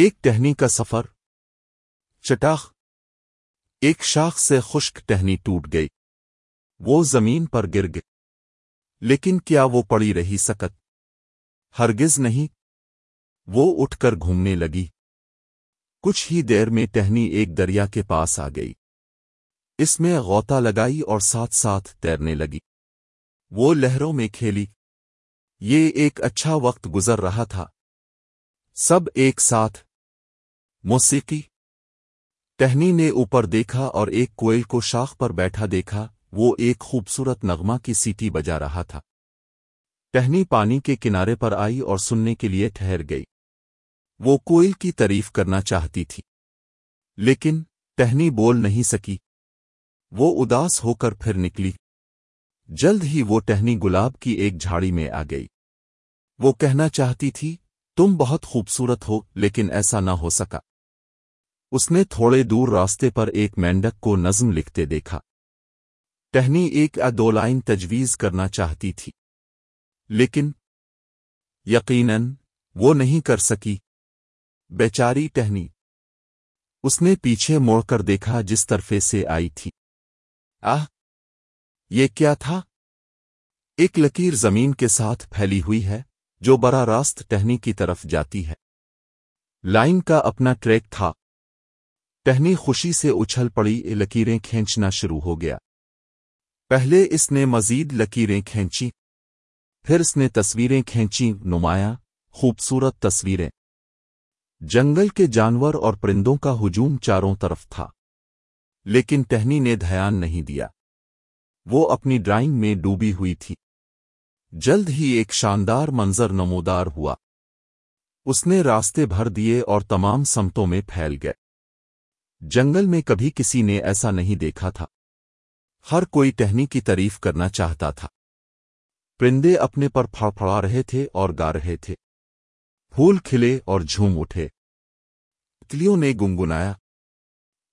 ایک ٹہنی کا سفر۔ چٹاخ۔ ایک شاخ سے خشک ٹہنی ٹوٹ گئی۔ وہ زمین پر گر گئی۔ لیکن کیا وہ پڑی رہی سکت؟ ہرگز نہیں۔ وہ اٹھ کر گھومنے لگی۔ کچھ ہی دیر میں ٹہنی ایک دریا کے پاس آ گئی۔ اس میں غوطہ لگائی اور ساتھ ساتھ تیرنے لگی۔ وہ لہروں میں کھیلی۔ یہ ایک اچھا وقت گزر رہا تھا۔ سب ایک ساتھ موسیقی۔ ٹہنی نے اوپر دیکھا اور ایک کوئل کو شاخ پر بیٹھا دیکھا، وہ ایک خوبصورت نغمہ کی سیٹی بجا رہا تھا۔ ٹہنی پانی کے کنارے پر آئی اور سننے کے لیے ٹھہر گئی۔ وہ کوئل کی تعریف کرنا چاہتی تھی۔ لیکن ٹہنی بول نہیں سکی۔ وہ اداس ہو کر پھر نکلی۔ جلد ہی وہ ٹہنی گلاب کی ایک جھاڑی میں آ گئی۔ وہ کہنا چاہتی تھی، تم بہت خوبصورت ہو، لیکن ایسا نہ ہو سکا۔ اس نے تھوڑے دور راستے پر ایک مینڈک کو نظم لکھتے دیکھا۔ ٹہنی ایک ادو لائن تجویز کرنا چاہتی تھی۔ لیکن یقیناً وہ نہیں کر سکی۔ بیچاری ٹہنی۔ اس نے پیچھے موڑ کر دیکھا جس طرفے سے آئی تھی۔ آہ، یہ کیا تھا؟ ایک لکیر زمین کے ساتھ پھیلی ہوئی ہے جو برا راست ٹہنی کی طرف جاتی ہے۔ لائن کا اپنا ٹریک تھا۔ ٹہنی خوشی سے اچھل پڑی لکیریں کھینچنا شروع ہو گیا۔ پہلے اس نے مزید لکیریں کھینچی، پھر اس نے تصویریں کھینچی، نمایاں، خوبصورت تصویریں۔ جنگل کے جانور اور پرندوں کا ہجوم چاروں طرف تھا، لیکن ٹہنی نے دھیان نہیں دیا۔ وہ اپنی ڈرائنگ میں ڈوبی ہوئی تھی۔ جلد ہی ایک شاندار منظر نمودار ہوا۔ اس نے راستے بھر دیے اور تمام سمتوں میں پھیل گئے۔ جنگل میں کبھی کسی نے ایسا نہیں دیکھا تھا۔ ہر کوئی ٹہنی کی تعریف کرنا چاہتا تھا۔ پرندے اپنے پر پھڑ پھڑا رہے تھے اور گا رہے تھے۔ پھول کھلے اور جھوم اٹھے۔ تلیوں نے گنگنایا۔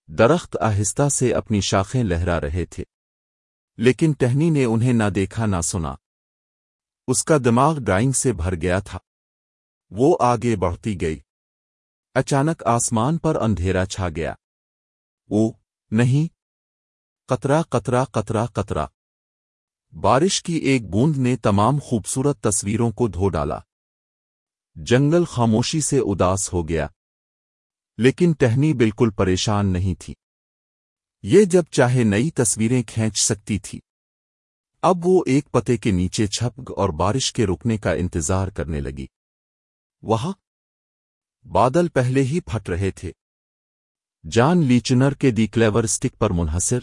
درخت آہستہ سے اپنی شاخیں لہرا رہے تھے۔ لیکن ٹہنی نے انہیں نہ دیکھا نہ سنا۔ اس کا دماغ ڈرائنگ سے بھر گیا تھا۔ وہ آگے بڑھتی گئی۔ اچانک آسمان پر اندھیرا چھا گیا۔ او، نہیں۔ قطرہ قطرہ قطرہ قطرہ۔ بارش کی ایک بوند نے تمام خوبصورت تصویروں کو دھو ڈالا۔ جنگل خاموشی سے اداس ہو گیا۔ لیکن ٹہنی بالکل پریشان نہیں تھی۔ یہ جب چاہے نئی تصویریں کھینچ سکتی تھی۔ اب وہ ایک پتے کے نیچے چھپ اور بارش کے رکنے کا انتظار کرنے لگی۔ وہاں بادل پہلے ہی پھٹ رہے تھے۔ جان لیچنر کے دی کلیور اسٹک پر منحصر۔